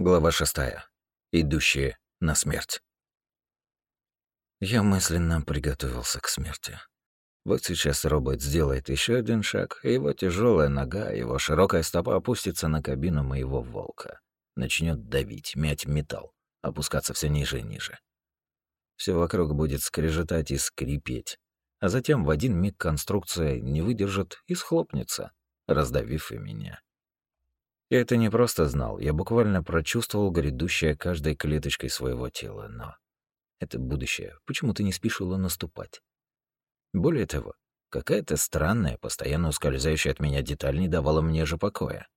Глава шестая. Идущие на смерть. Я мысленно приготовился к смерти. Вот сейчас робот сделает еще один шаг, и его тяжелая нога, его широкая стопа опустится на кабину моего волка. Начнет давить, мять металл, опускаться все ниже и ниже. Все вокруг будет скрежетать и скрипеть, а затем в один миг конструкция не выдержит и схлопнется, раздавив и меня. Я это не просто знал, я буквально прочувствовал грядущее каждой клеточкой своего тела, но это будущее почему-то не спешило наступать. Более того, какая-то странная, постоянно ускользающая от меня деталь не давала мне же покоя.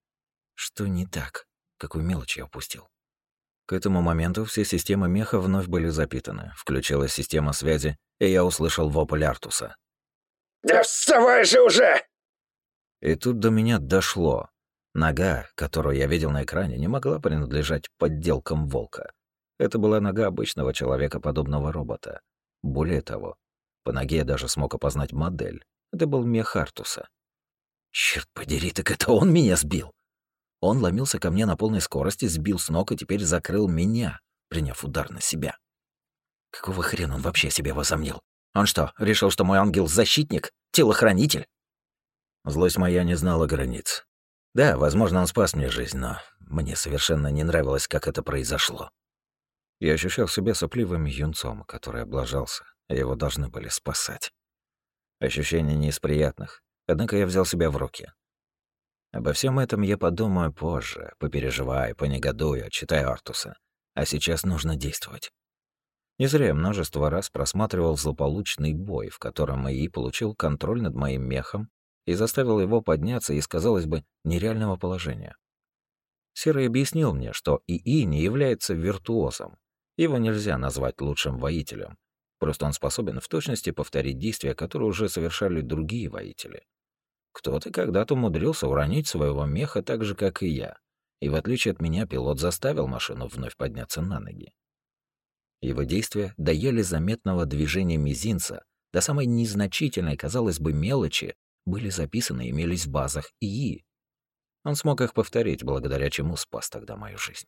Что не так? Какую мелочь я упустил? К этому моменту все системы меха вновь были запитаны. Включилась система связи, и я услышал вопль Артуса. «Да вставай же уже!» И тут до меня дошло. Нога, которую я видел на экране, не могла принадлежать подделкам волка. Это была нога обычного человекоподобного робота. Более того, по ноге я даже смог опознать модель. Это был мех Артуса. Черт подери, так это он меня сбил. Он ломился ко мне на полной скорости, сбил с ног и теперь закрыл меня, приняв удар на себя. Какого хрена он вообще себе возомнил? Он что, решил, что мой ангел-защитник? Телохранитель? Злость моя не знала границ. Да, возможно, он спас мне жизнь, но мне совершенно не нравилось, как это произошло. Я ощущал себя сопливым юнцом, который облажался, а его должны были спасать. Ощущение не из приятных, однако я взял себя в руки. Обо всем этом я подумаю позже, попереживаю, понегодую, читаю Артуса. А сейчас нужно действовать. Не зря я множество раз просматривал злополучный бой, в котором ИИ получил контроль над моим мехом и заставил его подняться из, казалось бы, нереального положения. Серый объяснил мне, что ИИ не является виртуозом. Его нельзя назвать лучшим воителем. Просто он способен в точности повторить действия, которые уже совершали другие воители. Кто-то когда-то умудрился уронить своего меха так же, как и я. И в отличие от меня, пилот заставил машину вновь подняться на ноги. Его действия до еле заметного движения мизинца, до самой незначительной, казалось бы, мелочи, были записаны и имелись в базах ИИ. Он смог их повторить, благодаря чему спас тогда мою жизнь.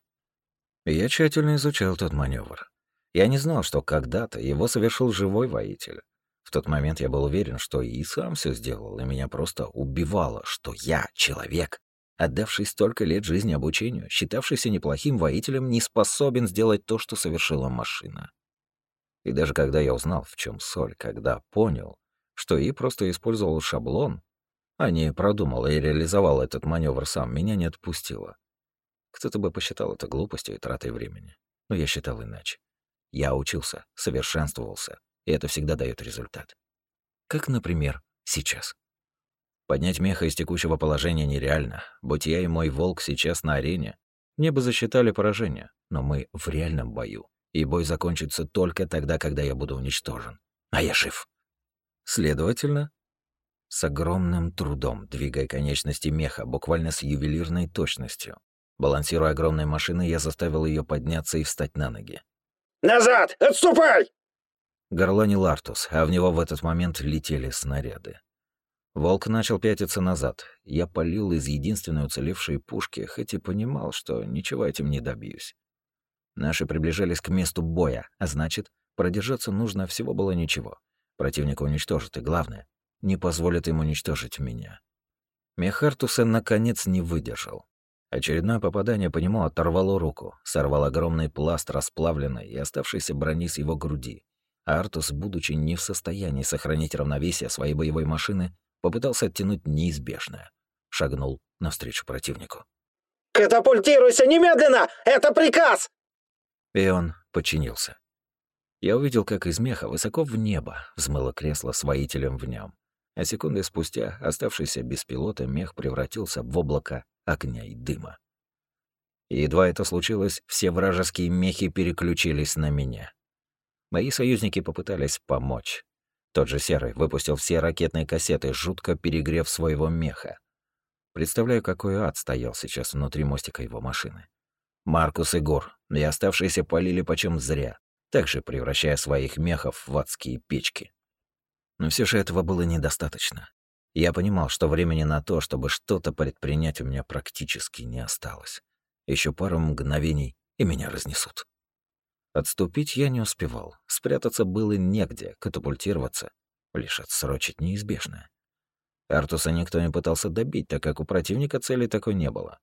Я тщательно изучал тот маневр. Я не знал, что когда-то его совершил живой воитель. В тот момент я был уверен, что и сам все сделал, и меня просто убивало, что я, человек, отдавший столько лет жизни обучению, считавшийся неплохим воителем, не способен сделать то, что совершила машина. И даже когда я узнал, в чем соль, когда понял, что и просто использовал шаблон, а не продумал и реализовал этот маневр сам, меня не отпустило. Кто-то бы посчитал это глупостью и тратой времени. Но я считал иначе. Я учился, совершенствовался, и это всегда дает результат. Как, например, сейчас. Поднять меха из текущего положения нереально. Будь я и мой волк сейчас на арене, мне бы засчитали поражение, но мы в реальном бою, и бой закончится только тогда, когда я буду уничтожен. А я жив. Следовательно, с огромным трудом, двигая конечности меха, буквально с ювелирной точностью. Балансируя огромной машиной, я заставил ее подняться и встать на ноги. «Назад! Отступай!» Горланил Артус, а в него в этот момент летели снаряды. Волк начал пятиться назад. Я полил из единственной уцелевшей пушки, хоть и понимал, что ничего этим не добьюсь. Наши приближались к месту боя, а значит, продержаться нужно всего было ничего. Противника уничтожит, и главное, не позволит им уничтожить меня. Мехартуса наконец не выдержал. Очередное попадание по нему оторвало руку, сорвал огромный пласт расплавленной и оставшейся брони с его груди. А Артус, будучи не в состоянии сохранить равновесие своей боевой машины, попытался оттянуть неизбежное. Шагнул навстречу противнику. «Катапультируйся немедленно! Это приказ!» И он подчинился. Я увидел, как из меха высоко в небо взмыло кресло с воителем в нем, а секунды спустя оставшийся без пилота мех превратился в облако огня и дыма. Едва это случилось, все вражеские мехи переключились на меня. Мои союзники попытались помочь. Тот же Серый выпустил все ракетные кассеты, жутко перегрев своего меха. Представляю, какой ад стоял сейчас внутри мостика его машины. Маркус и Гор, и оставшиеся полили почем зря, также превращая своих мехов в адские печки. Но все же этого было недостаточно. Я понимал, что времени на то, чтобы что-то предпринять, у меня практически не осталось. Еще пару мгновений, и меня разнесут. Отступить я не успевал. Спрятаться было негде, катапультироваться. Лишь отсрочить неизбежное. Артуса никто не пытался добить, так как у противника цели такой не было.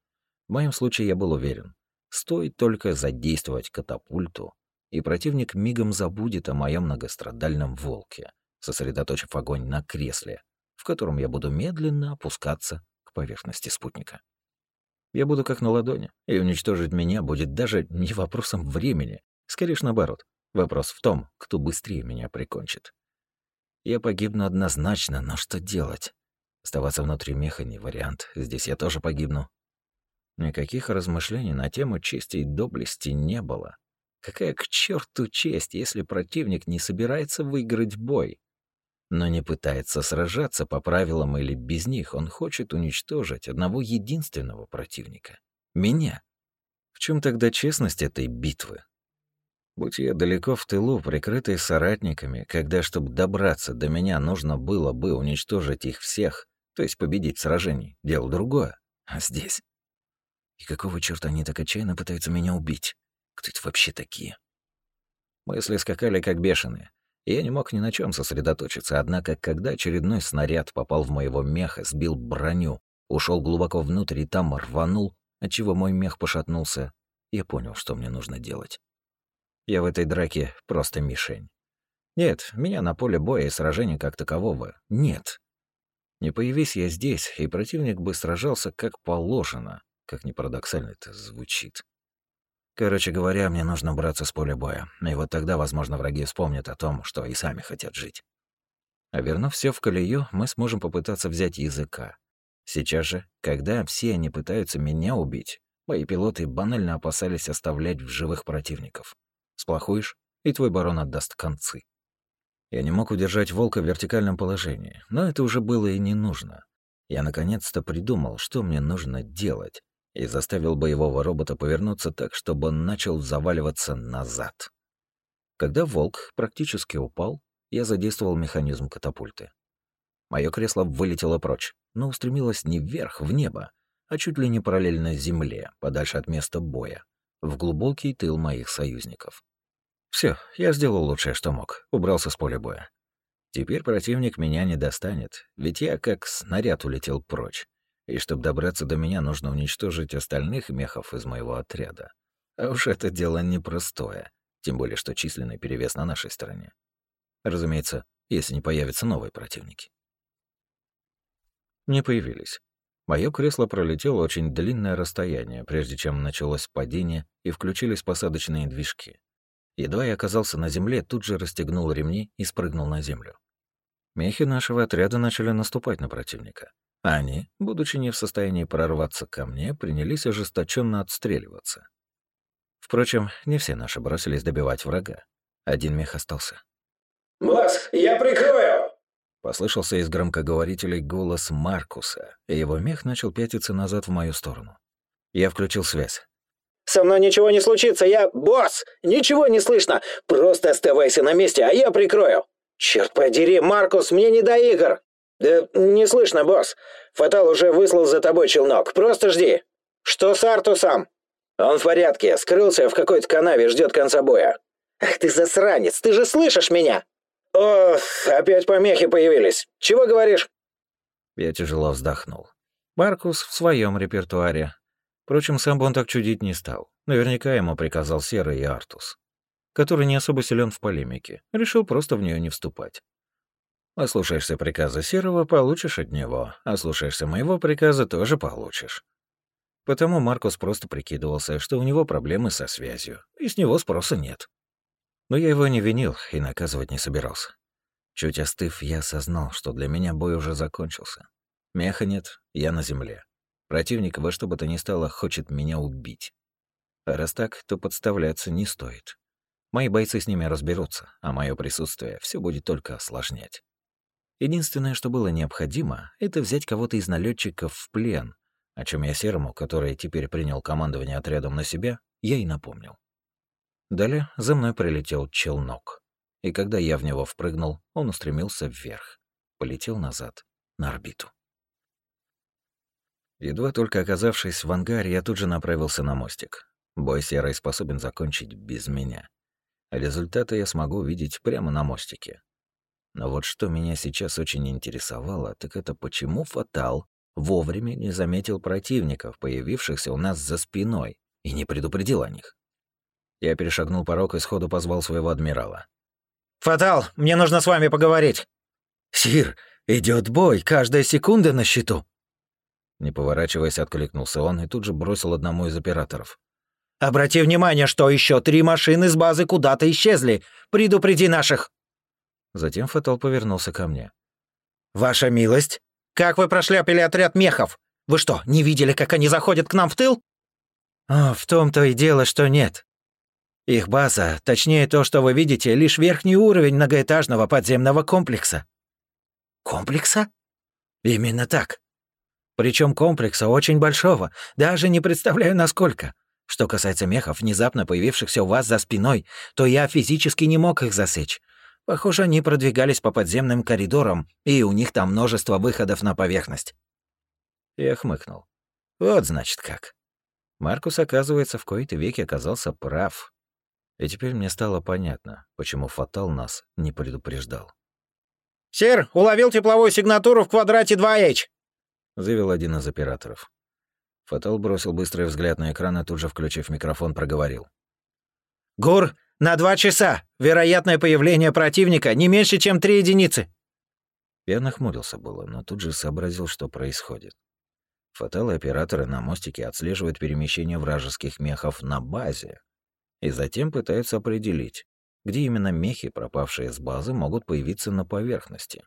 В моем случае я был уверен. Стоит только задействовать катапульту, и противник мигом забудет о моем многострадальном волке, сосредоточив огонь на кресле, в котором я буду медленно опускаться к поверхности спутника. Я буду как на ладони, и уничтожить меня будет даже не вопросом времени, скорее наоборот. Вопрос в том, кто быстрее меня прикончит. Я погибну однозначно, но что делать? Оставаться внутри меха не вариант, здесь я тоже погибну. Никаких размышлений на тему чести и доблести не было. Какая к черту честь, если противник не собирается выиграть бой? Но не пытается сражаться по правилам или без них, он хочет уничтожить одного единственного противника — меня. В чем тогда честность этой битвы? Будь я далеко в тылу, прикрытый соратниками, когда, чтобы добраться до меня, нужно было бы уничтожить их всех, то есть победить в сражении, дело другое. А здесь? И какого черта они так отчаянно пытаются меня убить? Кто это вообще такие? Мысли скакали как бешеные. И я не мог ни на чем сосредоточиться, однако, когда очередной снаряд попал в моего меха, сбил броню, ушел глубоко внутрь и там рванул, отчего мой мех пошатнулся, я понял, что мне нужно делать. Я в этой драке просто мишень. Нет, меня на поле боя и сражения как такового нет. Не появись я здесь, и противник бы сражался как положено, как ни парадоксально это звучит. Короче говоря, мне нужно браться с поля боя. И вот тогда, возможно, враги вспомнят о том, что и сами хотят жить. А вернув все в колею, мы сможем попытаться взять языка. Сейчас же, когда все они пытаются меня убить, мои пилоты банально опасались оставлять в живых противников. Сплохуешь, и твой барон отдаст концы. Я не мог удержать волка в вертикальном положении, но это уже было и не нужно. Я наконец-то придумал, что мне нужно делать, и заставил боевого робота повернуться так, чтобы он начал заваливаться назад. Когда волк практически упал, я задействовал механизм катапульты. Мое кресло вылетело прочь, но устремилось не вверх, в небо, а чуть ли не параллельно земле, подальше от места боя, в глубокий тыл моих союзников. Все, я сделал лучшее, что мог, убрался с поля боя. Теперь противник меня не достанет, ведь я как снаряд улетел прочь, и чтобы добраться до меня, нужно уничтожить остальных мехов из моего отряда. А уж это дело непростое, тем более что численный перевес на нашей стороне. Разумеется, если не появятся новые противники. Не появились. Моё кресло пролетело очень длинное расстояние, прежде чем началось падение и включились посадочные движки. Едва я оказался на земле, тут же расстегнул ремни и спрыгнул на землю. Мехи нашего отряда начали наступать на противника. Они, будучи не в состоянии прорваться ко мне, принялись ожесточенно отстреливаться. Впрочем, не все наши бросились добивать врага. Один мех остался. «Босс, я прикрою!» Послышался из громкоговорителей голос Маркуса, и его мех начал пятиться назад в мою сторону. Я включил связь. «Со мной ничего не случится, я... Босс! Ничего не слышно! Просто оставайся на месте, а я прикрою!» «Черт подери, Маркус, мне не до игр!» «Да не слышно, босс. Фатал уже выслал за тобой челнок. Просто жди». «Что с Артусом?» «Он в порядке. Скрылся в какой-то канаве, ждет конца боя». «Ах ты засранец, ты же слышишь меня?» «О, опять помехи появились. Чего говоришь?» Я тяжело вздохнул. Маркус в своем репертуаре. Впрочем, сам бы он так чудить не стал. Наверняка ему приказал Серый и Артус, который не особо силен в полемике. Решил просто в нее не вступать. Ослушаешься приказа Серого — получишь от него, ослушаешься моего приказа — тоже получишь. Потому Маркус просто прикидывался, что у него проблемы со связью, и с него спроса нет. Но я его не винил и наказывать не собирался. Чуть остыв, я осознал, что для меня бой уже закончился. Меха нет, я на земле. Противник во что бы то ни стало хочет меня убить. А раз так, то подставляться не стоит. Мои бойцы с ними разберутся, а мое присутствие все будет только осложнять. Единственное, что было необходимо, это взять кого-то из налетчиков в плен, о чем я Серому, который теперь принял командование отрядом на себя, я и напомнил. Далее за мной прилетел челнок, и когда я в него впрыгнул, он устремился вверх, полетел назад, на орбиту. Едва только оказавшись в ангаре, я тут же направился на мостик. Бой серый способен закончить без меня. Результаты я смогу видеть прямо на мостике. Но вот что меня сейчас очень интересовало, так это почему Фатал вовремя не заметил противников, появившихся у нас за спиной, и не предупредил о них. Я перешагнул порог и сходу позвал своего адмирала. «Фатал, мне нужно с вами поговорить!» «Сир, идет бой, каждая секунда на счету!» Не поворачиваясь, откликнулся он и тут же бросил одному из операторов. «Обрати внимание, что еще три машины с базы куда-то исчезли. Предупреди наших!» Затем Фатал повернулся ко мне. «Ваша милость, как вы прошляпили отряд мехов? Вы что, не видели, как они заходят к нам в тыл?» «О, в том-то и дело, что нет. Их база, точнее то, что вы видите, лишь верхний уровень многоэтажного подземного комплекса». «Комплекса?» «Именно так. Причем комплекса очень большого, даже не представляю, насколько. Что касается мехов, внезапно появившихся у вас за спиной, то я физически не мог их засечь. Похоже, они продвигались по подземным коридорам, и у них там множество выходов на поверхность. Я хмыкнул. Вот значит как. Маркус, оказывается, в кои-то веки оказался прав. И теперь мне стало понятно, почему Фатал нас не предупреждал. «Сир, уловил тепловую сигнатуру в квадрате 2H!» — заявил один из операторов. Фатал бросил быстрый взгляд на экран и тут же, включив микрофон, проговорил. «Гур, на два часа! Вероятное появление противника не меньше, чем три единицы!» Я нахмурился было, но тут же сообразил, что происходит. Фатал и операторы на мостике отслеживают перемещение вражеских мехов на базе и затем пытаются определить, где именно мехи, пропавшие с базы, могут появиться на поверхности.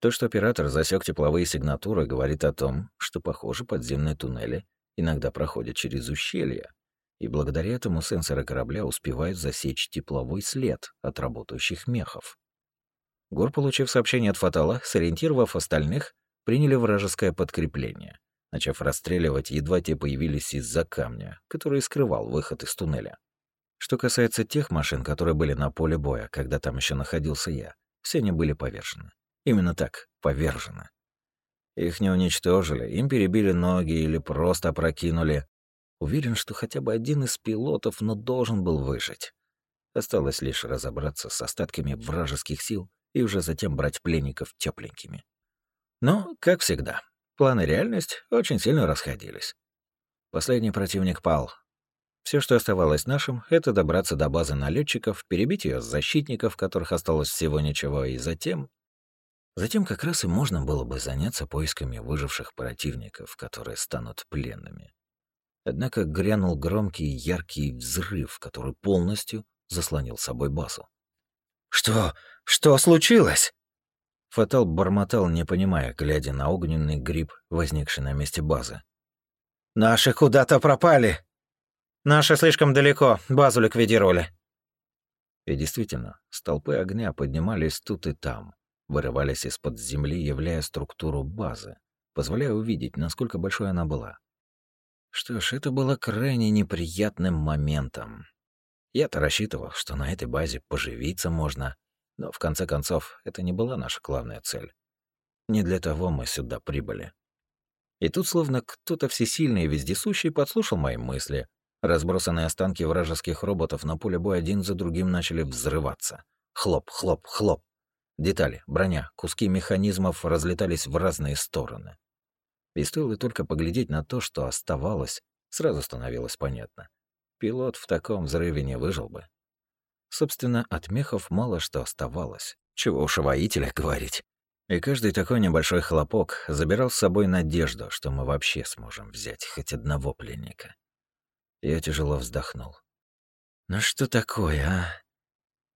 То, что оператор засек тепловые сигнатуры, говорит о том, что, похоже, подземные туннели иногда проходят через ущелья, и благодаря этому сенсоры корабля успевают засечь тепловой след от работающих мехов. Гор, получив сообщение от Фатала, сориентировав остальных, приняли вражеское подкрепление, начав расстреливать, едва те появились из-за камня, который скрывал выход из туннеля. Что касается тех машин, которые были на поле боя, когда там еще находился я, все они были повержены. Именно так, повержены. Их не уничтожили, им перебили ноги или просто опрокинули. Уверен, что хотя бы один из пилотов, но должен был выжить. Осталось лишь разобраться с остатками вражеских сил и уже затем брать пленников тепленькими. Но, как всегда, планы и реальность очень сильно расходились. Последний противник пал. Все, что оставалось нашим, это добраться до базы налетчиков, перебить ее защитников, которых осталось всего ничего, и затем Затем как раз и можно было бы заняться поисками выживших противников, которые станут пленными. Однако грянул громкий яркий взрыв, который полностью заслонил собой базу. «Что? Что случилось?» Фатал бормотал, не понимая, глядя на огненный гриб, возникший на месте базы. «Наши куда-то пропали!» «Наши слишком далеко, базу ликвидировали». И действительно, столпы огня поднимались тут и там, вырывались из-под земли, являя структуру базы, позволяя увидеть, насколько большой она была. Что ж, это было крайне неприятным моментом. Я-то рассчитывал, что на этой базе поживиться можно, но в конце концов это не была наша главная цель. Не для того мы сюда прибыли. И тут словно кто-то всесильный и вездесущий подслушал мои мысли. Разбросанные останки вражеских роботов на поле боя один за другим начали взрываться. Хлоп, хлоп, хлоп. Детали, броня, куски механизмов разлетались в разные стороны. И стоило только поглядеть на то, что оставалось, сразу становилось понятно. Пилот в таком взрыве не выжил бы. Собственно, от мехов мало что оставалось. Чего уж о говорить. И каждый такой небольшой хлопок забирал с собой надежду, что мы вообще сможем взять хоть одного пленника. Я тяжело вздохнул. Ну что такое, а?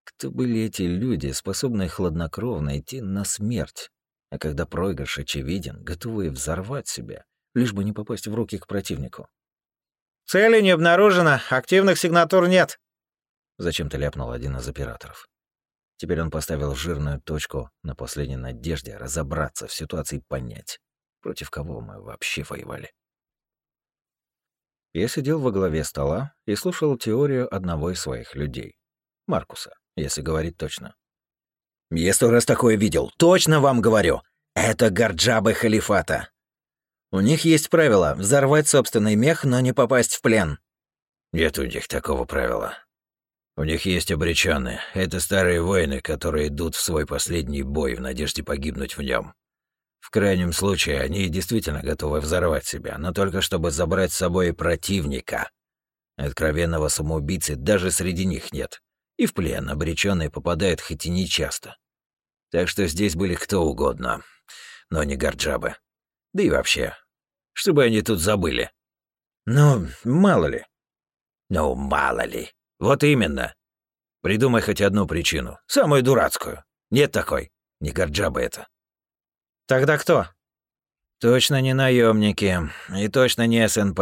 Кто были эти люди, способные хладнокровно идти на смерть, а когда проигрыш очевиден, готовые взорвать себя, лишь бы не попасть в руки к противнику? «Цели не обнаружено, активных сигнатур нет», — зачем-то ляпнул один из операторов. Теперь он поставил жирную точку на последней надежде разобраться в ситуации и понять, против кого мы вообще воевали. Я сидел во главе стола и слушал теорию одного из своих людей, Маркуса если говорить точно. «Я сто раз такое видел, точно вам говорю. Это Гарджабы Халифата». У них есть правило — взорвать собственный мех, но не попасть в плен. Нет у них такого правила. У них есть обреченные. Это старые воины, которые идут в свой последний бой в надежде погибнуть в нем. В крайнем случае, они действительно готовы взорвать себя, но только чтобы забрать с собой противника. Откровенного самоубийцы даже среди них нет. И в плен обреченный попадает хоть и не часто. Так что здесь были кто угодно, но не Гарджабы. Да и вообще, чтобы они тут забыли. Ну, мало ли. Ну, мало ли. Вот именно. Придумай хоть одну причину. Самую дурацкую. Нет такой. Не Гарджаба это. Тогда кто? Точно не наемники И точно не СНП.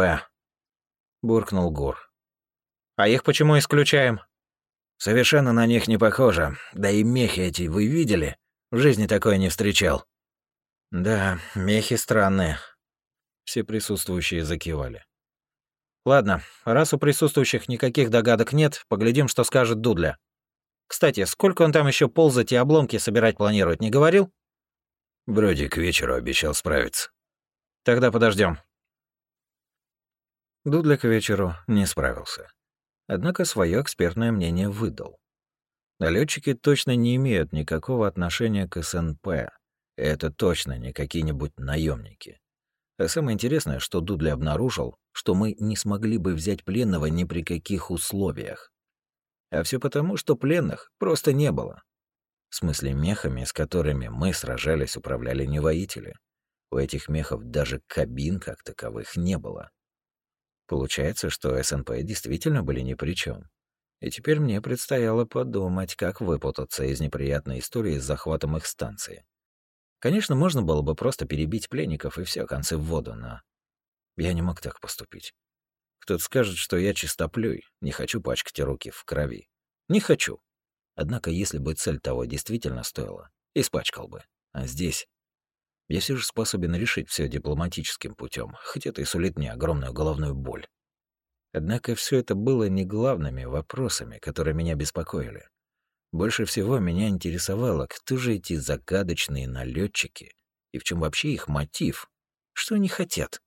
Буркнул Гур. А их почему исключаем? Совершенно на них не похоже. Да и мехи эти вы видели? В жизни такое не встречал. Да, мехи странные. Все присутствующие закивали. Ладно, раз у присутствующих никаких догадок нет, поглядим, что скажет Дудля. Кстати, сколько он там еще ползать и обломки собирать планирует, не говорил? Вроде к вечеру обещал справиться. Тогда подождем. Дудля к вечеру не справился. Однако свое экспертное мнение выдал. Налетчики точно не имеют никакого отношения к СНП. Это точно не какие-нибудь наемники. А самое интересное, что Дудли обнаружил, что мы не смогли бы взять пленного ни при каких условиях. А все потому, что пленных просто не было. В смысле, мехами, с которыми мы сражались, управляли не воители. У этих мехов даже кабин как таковых не было. Получается, что СНП действительно были ни при чем. И теперь мне предстояло подумать, как выпутаться из неприятной истории с захватом их станции. Конечно, можно было бы просто перебить пленников и все, концы в воду, но я не мог так поступить. Кто-то скажет, что я чистоплюй, не хочу пачкать руки в крови. Не хочу. Однако, если бы цель того действительно стоила, испачкал бы. А здесь я все же способен решить все дипломатическим путем, хоть это и сулит мне огромную головную боль. Однако все это было не главными вопросами, которые меня беспокоили. Больше всего меня интересовало, кто же эти загадочные налетчики и в чем вообще их мотив, что они хотят.